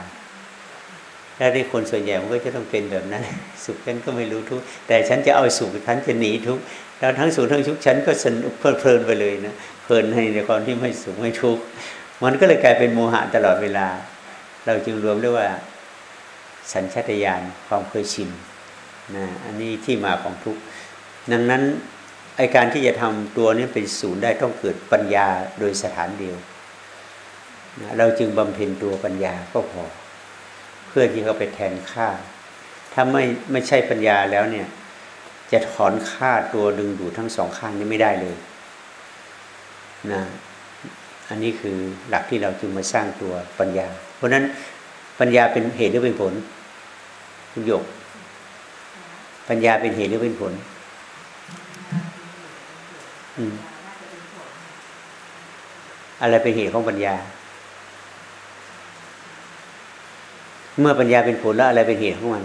S1: แล้วในคนส่วนใหญ่มันก็จะต้องเป็นแบบนั้น สุขฉันก็ไม่รู้ทุกแต่ฉันจะเอาสุขฉันจะหนีทุกแล้วทั้งสุขทั้งทุกฉันก็สนุกเพลินไปเลยนะเพลินให้ในความที่ไม่สุขไม่ทุกมันก็เลยกลายเป็นโมหะตลอดเวลา เราจึงรวมเรียกว่า สัญชาตญาณความเคยชินนะอันนี้ที่มาของทุกดังนั้นไอการที่จะทำตัวนี้เป็นศูนย์ได้ต้องเกิดปัญญาโดยสถานเดียวนะเราจึงบำเพ็ญตัวปัญญาก็พอ พื่อที่เขาไปแทนค่า ถ้าไม่ไม่ใช่ปัญญาแล้วเนี่ย จะถอนค่าตัวดึงดูดทั้งสองข้างนี้ไม่ได้เลยนะอันนี้คือหลักที่เราจึงมาสร้างตัวปัญญา เพราะนั้นปัญญาเป็นเหตุหรือเป็นผลคุณโยก ปัญญาเป็นเหตุหรือเป็นผล อะไรเป็นเหตุของปัญญา เมื่อปัญญาเป็นผลแล้วอะไรเป็นเหตุของมัน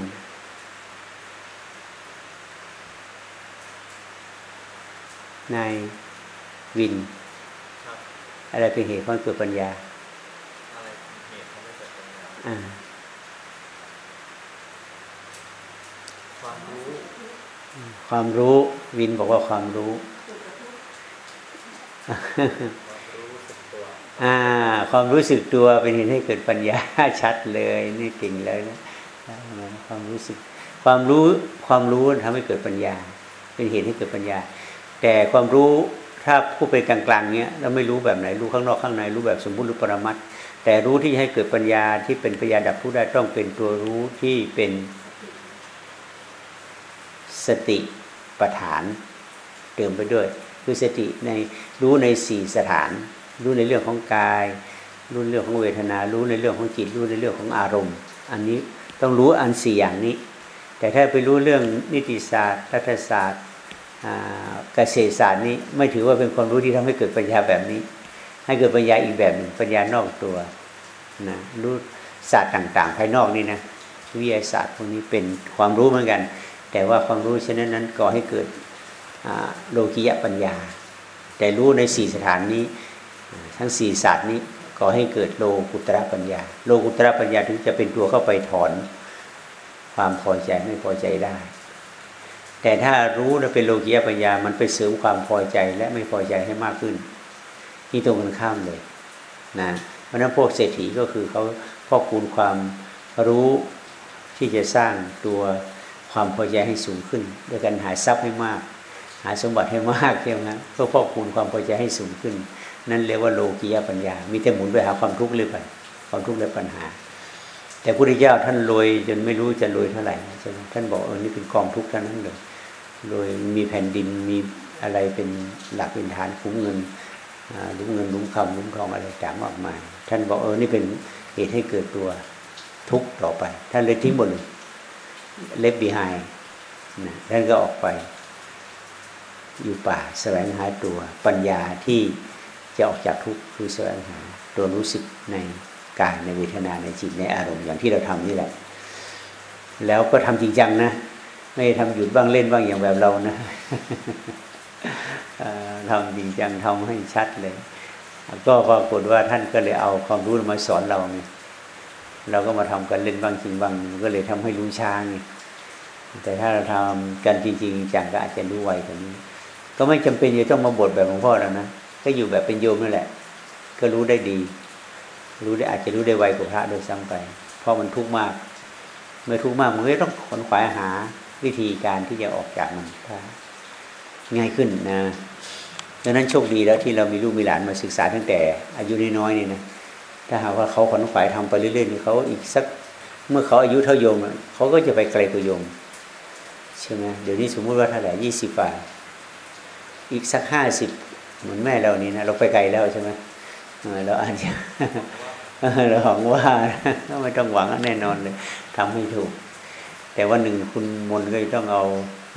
S1: นายวิน อะไรเป็นเหตุของเกิดปัญญาอะไรเป็นเหตุของเกิดปัญญาอ่าความรู้วินบอกว่าความรู้ อ่า ความรู้สึกตัวเป็นเหตุให้เกิดปัญญาชัดเลยนี่เก่งเลยนะความรู้สึก ความรู้ความรู้ทำให้เกิดปัญญา เป็นเหตุให้เกิดปัญญา แต่ความรู้ถ้าผู้เป็นกลางๆเนี้ยเราไม่รู้แบบไหนรู้ข้างนอกข้างในรู้แบบสมบูรณ์หรือปรมัตแต่รู้ที่ให้เกิดปัญญาที่เป็นปัญญาดับผู้ได้ต้องเป็นตัวรู้ที่เป็นสติประฐานเติมไปด้วย คือสติในรู้ในสี่สถาน รู้ในเรื่องของกาย รู้เรื่องของเวทนา รู้ในเรื่องของจิต รู้ในเรื่องของอารมณ์ อันนี้ต้องรู้อันสี่อย่างนี้ แต่ถ้าไปรู้เรื่องนิติศาสตร์รัฐศาสตร์เกษตรศาสตร์นี้ไม่ถือว่าเป็นความรู้ที่ทำให้เกิดปัญญาแบบนี้ ให้เกิดปัญญาอีกแบบหนึ่งปัญญานอกตัวนะรู้ศาสตร์ต่างๆ ภายนอกนี่นะวิทยาศาสตร์พวกนี้เป็นความรู้เหมือนกัน แต่ว่าความรู้ชนิดนั้นก่อให้เกิดโลกิยะปัญญา แต่รู้ในสี่สถานนี้ ทั้งสี่ศาสตร์นี้ก่อให้เกิดโลกุตระปัญญา โลกุตระปัญญาถึงจะเป็นตัวเข้าไปถอนความพอใจไม่พอใจได้ แต่ถ้ารู้แล้วเป็นโลกิยปัญญา มันไปเสริมความพอใจและไม่พอใจให้มากขึ้น นี่ตรงกันข้ามเลยนะเพราะนั้นพวกเศรษฐีก็คือเขาพอกคูณความรู้ที่จะสร้างตัวความพอใจให้สูงขึ้นด้วยการหาทรัพย์ให้มาก หาสมบัติให้มากเท่านั้นเพื่อพอกคูณความพอใจให้สูงขึ้น นั่นเรียกว่าโลกียปัญญา มีแต่หมุนไปหาความทุกข์เลยไปความทุกข์และปัญหา แต่พระพุทธเจ้าท่านรวยจนไม่รู้จะรวยเท่าไหร่ใช่ไหมท่านบอกเออนี่เป็นกองทุกข์เท่านั้นเลยรวยมีแผ่นดินมีอะไรเป็นหลักเป็นฐานคุ้มเงินลุ้มเงินลุ้มคำลุ้มทองอะไรต่างมากมายท่านบอกเออนี่เป็นเหตุให้เกิดตัวทุกข์ต่อไป ท่านเลยทิ้งหมดเลยเล็บบีไฮนะท่านก็ออกไป อยู่ป่าแสวงหาตัวปัญญาที่ จะออกจากทุกข์คือแสวงหาตัวรู้สึกในกายในเวทนาในจิตในอารมณ์อย่างที่เราทำนี่แหละ แล้วก็ทำจริงจังนะ ไม่ทำหยุดบ้างเล่นบ้างอย่างแบบเรานะทำจริงจังทำให้ชัดเลย ก็ปรากฏว่าท่านก็เลยเอาความรู้มาสอนเราไงเราก็มาทำกันเล่นบ้างจริงบ้างก็เลยทำให้รู้ช้าไงแต่ถ้าเราทำกันจริง ๆ จังก็อาจจะรู้ไวกว่านี้ ก็ไม่จำเป็นจะต้องมาบทแบบหลวงพ่อแล้วนะ ก็อยู่แบบเป็นโยมนั่นแหละ ก็รู้ได้ดี รู้ได้อาจจะรู้ได้ไวกว่าพระโดยซ้ำไป เพราะมันทุกข์มาก เมื่อทุกข์มากมันก็ต้องขนขวายหาวิธีการที่จะออกจากมันง่ายขึ้นนะดังนั้นโชคดีแล้วที่เรามีลูกมีหลานมาศึกษาตั้งแต่ อายุน้อยๆนี่นะถ้าหากว่าเขาขนขวายทำไปเรื่อยๆเขาอีกสักเมื่อเขาอายุเท่าโยมเขาก็จะไปไกลกว่าโยมใช่ไหมเดี๋ยวนี้สมมุติว่าเท่าไหร่ยี่สิบาอีกสักห้าสิบ เหมือนแม่เรานี่นะเราไปไกลแล้วใช่ไหมเราอาจจะเราหวังว่าไม่ต้องหวังแน่นอนเลยทำให้ถูก แต่ว่าหนึ่งคุณมนก็ต้องเอา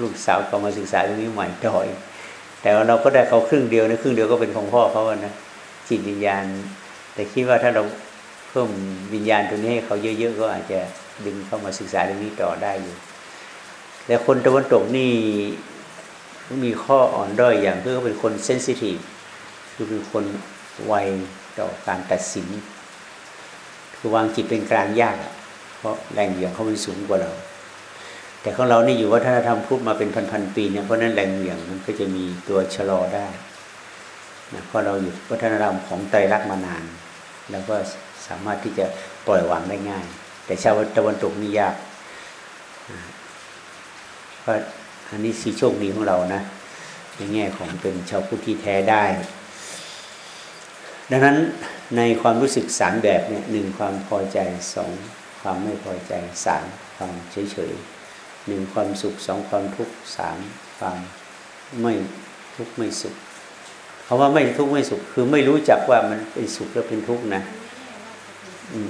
S1: ลูกสาวก็มาศึกษาตรงนี้ใหม่ต่อยแต่ว่าเราก็ได้เขาครึ่งเดียวนะครึ่งเดียวก็เป็นของพ่อเขานะจิตวิญญาณ แต่คิดว่าถ้าเราเพิ่มวิญญาณตรงนี้ให้เขาเยอะๆก็อาจจะดึงเข้ามาศึกษาเรื่องนี้ต่อได้อยู่แต่คนตะวันตกนี่ มีข้ออ่อนด้อยอย่างคือเขาเป็นคนเซนซิทีฟคือเป็นคนไวต่อการตัดสิน คือวางจิตเป็นกลางยากเพราะแรงเหวี่ยงเขาเป็นสูงกว่าเรา แต่ของเรานี่อยู่วัฒนธรรมพุทธมาเป็นพันๆปีเนี่ยเพราะนั้นแรงเหวี่ยงมันก็จะมีตัวชะลอได้นะเพราะเราอยู่วัฒนธรรมของไตรลักษณ์มานาน แล้วก็สามารถที่จะปล่อยวางได้ง่าย แต่ชาวตะวันตกนี่ยากเพราะ อันนี้สีโชคดีของเรานะ ในแง่ของเป็นชาวพุทธที่แท้ได้ ดังนั้นในความรู้สึกสามแบบเนี่ยหนึ่งความพอใจสองความไม่พอใจสามความเฉยเฉยหนึ่งความสุขสองความทุกข์สามความไม่ทุกข์ไม่สุขเพราะว่าไม่ทุกข์ไม่สุข คือไม่รู้จักว่ามันเป็นสุขหรือเป็นทุกข์นะอืม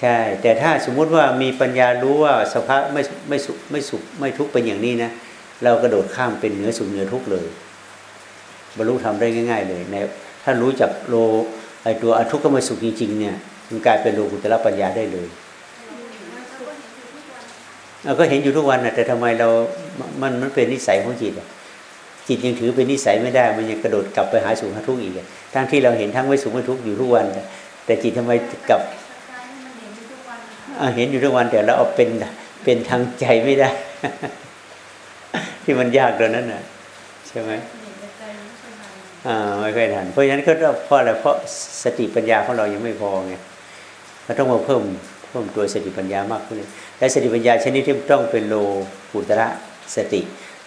S1: ใช่ แต่ถ้าสมมุติว่ามีปัญญารู้ว่าสภาพไม่ไม่สุขไม่สุขไม่ทุกข์เป็นอย่างนี้นะ เรากระโดดข้ามเป็นเหนือสุขเหนือทุกข์เลย บรรลุทำได้ง่าย ๆ เลยในถ้ารู้จักโลไอตัวอทุกข์ก็ไม่สุขจริงๆ เนี่ยมันกลายเป็นโลกุตระปัญญาได้เลยเราก็เห็นอยู่ทุกวันนะแต่ทำไมเรา มันมันเป็นนิสัยของจิตอะจิตยังถือเป็นนิสัยไม่ได้ มันยังกระโดดกลับไปหาสุขหาทุกข์อีกทั้งที่เราเห็นทั้งไม่สุขไม่ทุกข์อยู่ทุกวัน แต่จิตทำไมกลับเห็นอยู่ทุกวันแต่เราเอาเป็นเป็นทางใจไม่ได้ ที่มันยากตรงนั้นน่ะใช่ไหมอ่าไม่ค่อยทันเพราะฉะนั้นก็เพราะอะไรเพราะสติปัญญาของเรายังไม่พอไงเราต้องมาเพิ่มเพิ่มตัวสติปัญญามากขึ้นและสติปัญญาชนิดที่ต้องเป็นโลกุตระสติ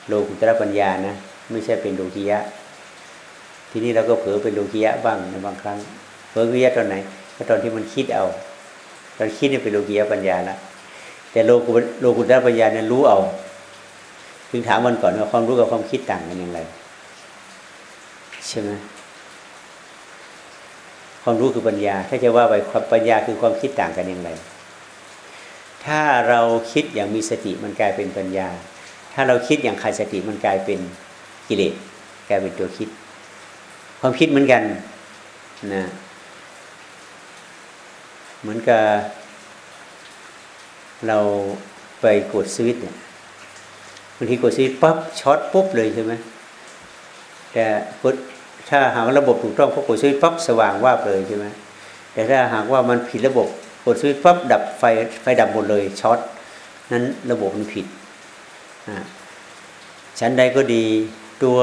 S1: โลกุตระปัญญานะไม่ใช่เป็นโลกิยะ ทีนี้เราก็เผลอเป็นโลกิยะบ้างในบางครั้งเผลอโลกิยะตอนไหนก็ตอนที่มันคิดเอาตอนคิดนี่เป็นโลกิยะปัญญาละแต่โลกุโลกุตระปัญญาเนี่ยรู้เอา ถึงถามมันก่อนว่าความรู้กับความคิดต่างกันอย่างไรใช่ไหมความรู้คือปัญญา ถ้าจะว่าไปความปัญญาคือความคิดต่างกันอย่างไร ถ้าเราคิดอย่างมีสติมันกลายเป็นปัญญา ถ้าเราคิดอย่างขาดสติมันกลายเป็นกิเลสกลายเป็นตัวคิด ความคิดเหมือนกันนะเหมือนกับเราไปกดสวิตเนี่ย บางทีกดสวิตปั๊บช็อตปุ๊บเลยใช่ไหมแต่กดถ้าหากระบบถูกต้องพอกดสวิตปั๊บสว่างว่าเลยใช่ไหมแต่ถ้าหากว่ามันผิดระบบกดสวิตปั๊บดับไฟไฟดับหมดเลยช็อตนั้นระบบมันผิดชั้นใดก็ดีตัว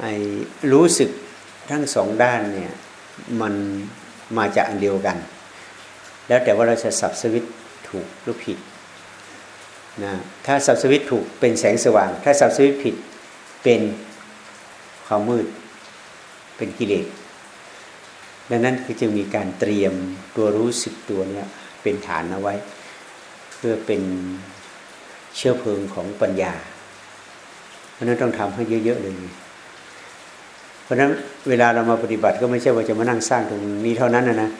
S1: ไอ้รู้สึกทั้งสองด้านเนี่ยมันมาจากอันเดียวกัน แล้วแต่ว่าเราจะสับสวิตถูกหรือผิด นะถ้าสับสวิตถูกเป็นแสงสว่าง ถ้าสับสวิตผิดเป็นความมืด เป็นกิเลสดังนั้นคือจึงมีการเตรียมตัวรู้สึกตัวเนี้ยเป็นฐานเอาไว้ เพื่อเป็นเชื้อเพลิงของปัญญา เพราะนั้นต้องทำให้เยอะๆเลย เพราะนั้นเวลาเรามาปฏิบัติก็ไม่ใช่ว่าจะมานั่งสร้างตรงนี้เท่านั้นนะนะ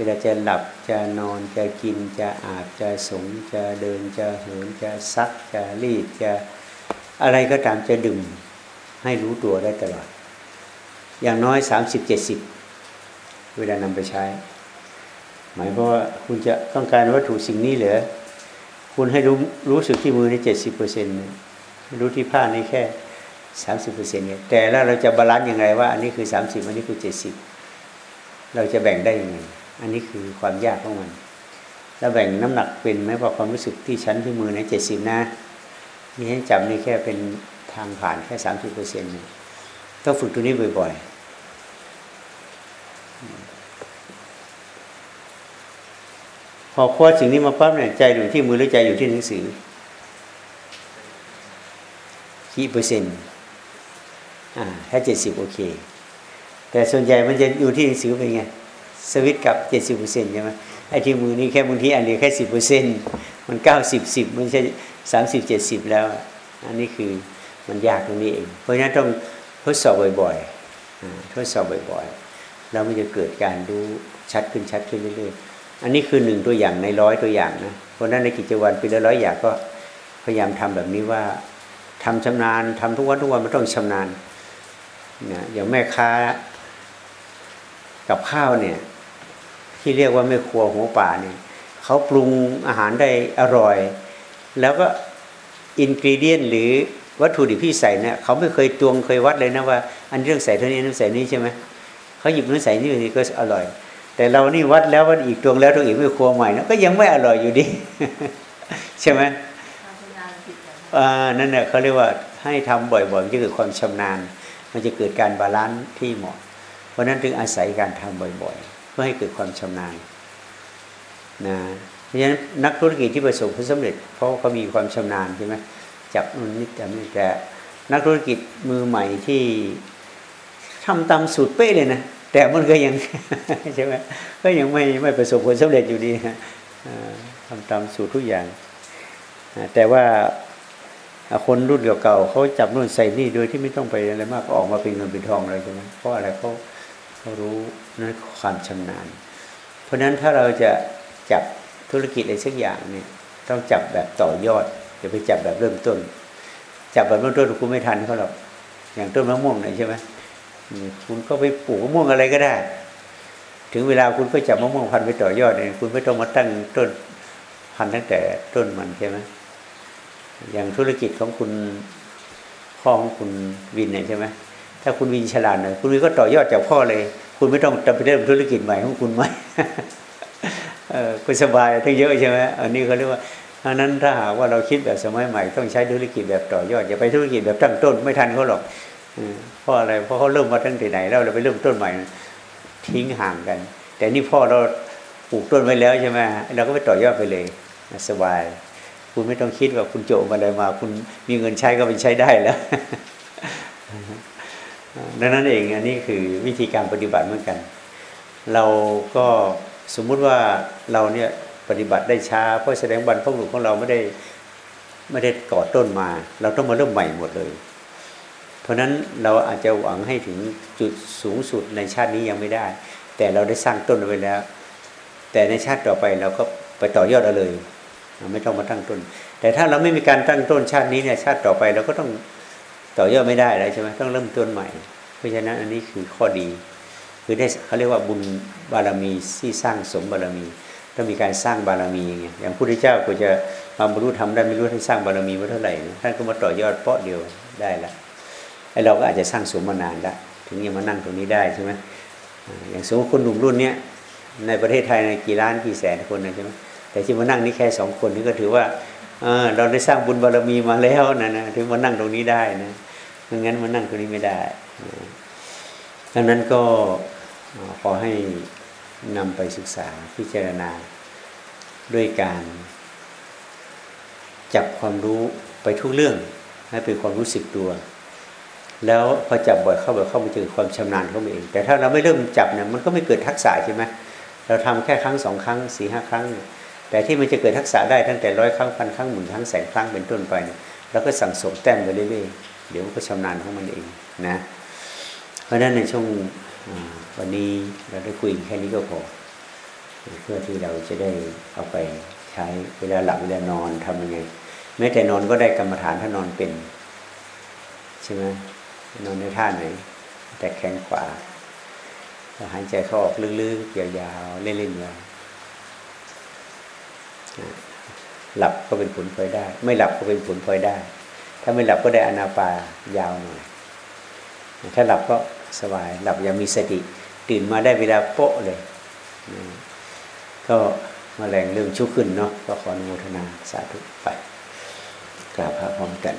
S1: วลาจะหลับจะนอนจะกินจะอาบจะสงจะเดินจะเหินจะซักจะรีดจะอะไรก็ตามจะดื่มให้รู้ตัวได้ตลอด อย่างน้อยสามสิบเจ็ดสิบเวลานำไปใช้ หมายเพราะว่าคุณจะต้องการวัตถุสิ่งนี้เหรือ คุณให้รู้รู้สึกที่มือในเจ็ดสิบเปอร์เซ็นต์รู้ที่ผ้าในแค่สามสิบเปอร์เซ็นต์เนี่ยแต่แล้วเราจะบาลานซ์ยังไงว่าอันนี้คือสามสิบอันนี้คือเจ็ดสิบเราจะแบ่งได้ยังไง อันนี้คือความยากของมัน แล้วแบ่งน้ำหนักเป็นไหมว่าความรู้สึกที่ชั้นที่มือในเจ็ดสิบนะมีให้จำนี่แค่เป็นทางผ่านแค่สามสิบเปอร์เซ็นต์ต้องฝึกตัวนี้บ่อยๆ พอคว้าสิ่งนี้มาปั๊บเนี่ยใจอยู่ที่มือหรือใจอยู่ที่หนังสือกี่เปอร์เซ็นต์อ่าถ้าเจ็ดสิบโอเค แต่ส่วนใหญ่มันจะอยู่ที่หนังสือเป็นไง สวิตกับเจ็ดสิบเปอร์เซ็นต์ใช่ไหมไอ้ที่มือนี้แค่บางทีอันเดียวแค่สิบเปอร์เซ็นต์มันเก้าสิบสิบมันใช่สามสิบเจ็ดสิบแล้ว อันนี้คือมันยากตรงนี้เอง เพราะฉะนั้นต้องทดสอบบ่อยๆทดสอบบ่อยๆแล้วมันจะเกิดการรู้ชัดขึ้นชัดขึ้นเรื่อยๆอันนี้คือหนึ่งตัวอย่างในร้อยตัวอย่างนะเพราะฉะนั้นในกิจวัตรปีละร้อยอย่างก็พยายามทำแบบนี้ว่าทำชำนาญทำทุกวันทุกวันมันต้องชำนาญนะอย่างแม่ค้ากับข้าวเนี่ย ที่เรียกว่าแม่ครัวหัวป่าเนี่ยเขาปรุงอาหารได้อร่อย แล้วก็อินกิเดียนหรือวัตถุดิบที่ใส่เนี่ยเขาไม่เคยตวงเคยวัดเลยนะว่า อันนี้ต้องใส่เท่านี้ต้องใส่นี้ใช่ไหมเขาหยิบนู้นใส่นี่ก็อร่อย แต่เรานี่วัดแล้ววัดอีกตวงแล้วตวงอีกแม่ครัวใหม่นะก็ยังไม่อร่อยอยู่ดี ใช่ไหมอ่านั่นแหละเขาเรียกว่าให้ทำบ่อยๆมันจะเกิดความชำนาญ มันจะเกิดการ balance ที่เหมาะ เพราะนั้นจึงอาศัยการทำบ่อยๆ เพื่อให้เกิดความชำนาญนะเพราะฉะนั้นนักธุรกิจที่ประสบผลสำเร็จ เพราะเขามีความชำนาญใช่ไหมจับนู่นนิดจับนี่แต่นักธุรกิจมือใหม่ที่ทำตามสูตรเป๊ะเลยนะแต่มันก็ยังใช่ไหมก็ยังไม่ไม่ประสบผลสำเร็จอยู่ดีนะทำตามสูตรทุกอย่าง แต่ว่าคนรุ่นเก่าๆเขาจับนู่นใส่นี่โดยที่ไม่ต้องไปอะไรมากก็ออกมาเป็นเงินเป็นทองเลยใช่ไหมเพราะอะไรเขาเขารู้ นั่นความชำนาญ เพราะฉะนั้นถ้าเราจะจับธุรกิจอะไรสักอย่างเนี่ยต้องจับแบบต่อยอดอย่าไปจับแบบเริ่มต้น จับแบบเริ่มต้นคุณไม่ทันเขาหรอกอย่างต้นมะม่วงเนี่ยใช่ไหมคุณก็ไปปลูกมะม่วงอะไรก็ได้ ถึงเวลาคุณก็จับมะม่วงพันไปต่อยอดเนี่ยคุณไม่ต้องมาตั้งต้นพันตั้งแต่ต้นมันใช่ไหมอย่างธุรกิจของคุณพ่อของคุณวินเนี่ยใช่ไหมถ้าคุณวินฉลาดหน่อยคุณวินก็ต่อยอดจากพ่อเลย คุณไม่ต้องจะไปเริ่มธุรกิจใหม่ของคุณไหมเออคุณสบายทั้งเยอะใช่ไหมอันนี้เขาเรียกว่าอันนั้นถ้าหากว่าเราคิดแบบสมัยใหม่ต้องใช้ธุรกิจแบบต่อยอดอย่าไปธุรกิจแบบตั้งต้นไม่ทันเขาหรอกเพราะอะไรเพราะเขาเริ่มมาตั้งแต่ไหนแล้วเราไปเริ่มต้นใหม่ทิ้งห่างกัน แต่นี่พ่อเราปลูกต้นไว้แล้วใช่ไหมเราก็ไปต่อยอดไปเลยสบาย คุณไม่ต้องคิดว่าคุณโจมอะไรมา คุณมีเงินใช้ก็เป็นใช้ได้แล้ว ดังนั้นเองอันนี้คือวิธีการปฏิบัติเหมือนกัน เราก็สมมุติว่าเราเนี่ยปฏิบัติได้ช้า เพราะแสดงบันพวกหลุของเราไม่ได้ไม่ได้ก่อต้นมา เราต้องมาเริ่มใหม่หมดเลย เพราะนั้นเราอาจจะหวังให้ถึงจุดสูงสุดในชาตินี้ยังไม่ได้ แต่เราได้สร้างต้นไว้แล้ว แต่ในชาติต่อไปเราก็ไปต่อยอดเอาเลย ไม่ต้องมาตั้งต้น แต่ถ้าเราไม่มีการตั้งต้นชาตินี้เนี่ยชาติต่อไปเราก็ต้อง ต่อยอดไม่ได้แล้วใช่ไหมต้องเริ่มต้นใหม่ เพราะฉะนั้นอันนี้คือข้อดี คือได้เขาเรียกว่าบุญบารมีที่สร้างสมบารมีต้องมีการสร้างบารมีอย่างเงี้ยอย่างพระพุทธเจ้าก็จะมาบรรลุธรรมได้ไม่รู้ท่านสร้างบารมีมาเท่าไหร่ท่านก็มาต่อยอดเพาะเดียวได้ละไอเราก็อาจจะสร้างสมมานานละถึงจะมานั่งตรงนี้ได้ใช่ไหมอย่างสมมติคนหนุ่มรุ่นเนี้ยในประเทศไทยในกี่ล้านกี่แสนคนนะใช่ไหมแต่ที่มานั่งนี่แค่สองคนนี่ก็ถือว่า เราได้สร้างบุญบารมีมาแล้วนะนะถึงมานั่งตรงนี้ได้นะไม่งั้นมานั่งตรงนี้ไม่ได้ดังนั้นก็ขอให้นำไปศึกษาพิจารณาด้วยการ จับความรู้ไปทุกเรื่องให้เป็นความรู้สึกตัว แล้วพอจับบ่อยเข้าบ่อยเข้ามันจะเกิดความชำนาญเข้ามาเอง แต่ถ้าเราไม่เริ่มจับเนี่ยมันก็ไม่เกิดทักษะใช่ไหมเราทำแค่ครั้งสองครั้งสี่ห้าครั้งเนี่ย แต่ที่มันจะเกิดทักษะได้ตั้งแต่ร้อยครั้งพันครั้งหมื่นครั้งแสนครั้งเป็นต้นไปเนี่ยเราก็สั่งสมแต้มไปเรื่อยๆเดี๋ยวมันก็ชำนาญของมันเองนะ เพราะฉะนั้นในช่วงวันนี้เราได้คุยแค่นี้ก็พอเพื่อที่เราจะได้เอาไปใช้เวลาหลับเวลานอนทำยังไงแม้แต่นอนก็ได้กรรมฐานถ้านอนเป็นใช่ไหมนอนในท่าไหน แต่แขนขวาหายใจเข้าออกลึกๆยาวๆเล่นๆไว้อะ หลับก็เป็นผลพลอยได้ ไม่หลับก็เป็นผลพลอยได้ ถ้าไม่หลับก็ได้อนาปายาวหน่อย ถ้าหลับก็สบาย หลับยังมีสติ ตื่นมาได้เวลาโป๊ะเลย ก็มาแมลงเริ่มชุกขึ้นเนาะก็ขออนุโมทนาสาธุไปกราบพระพร้อมกัน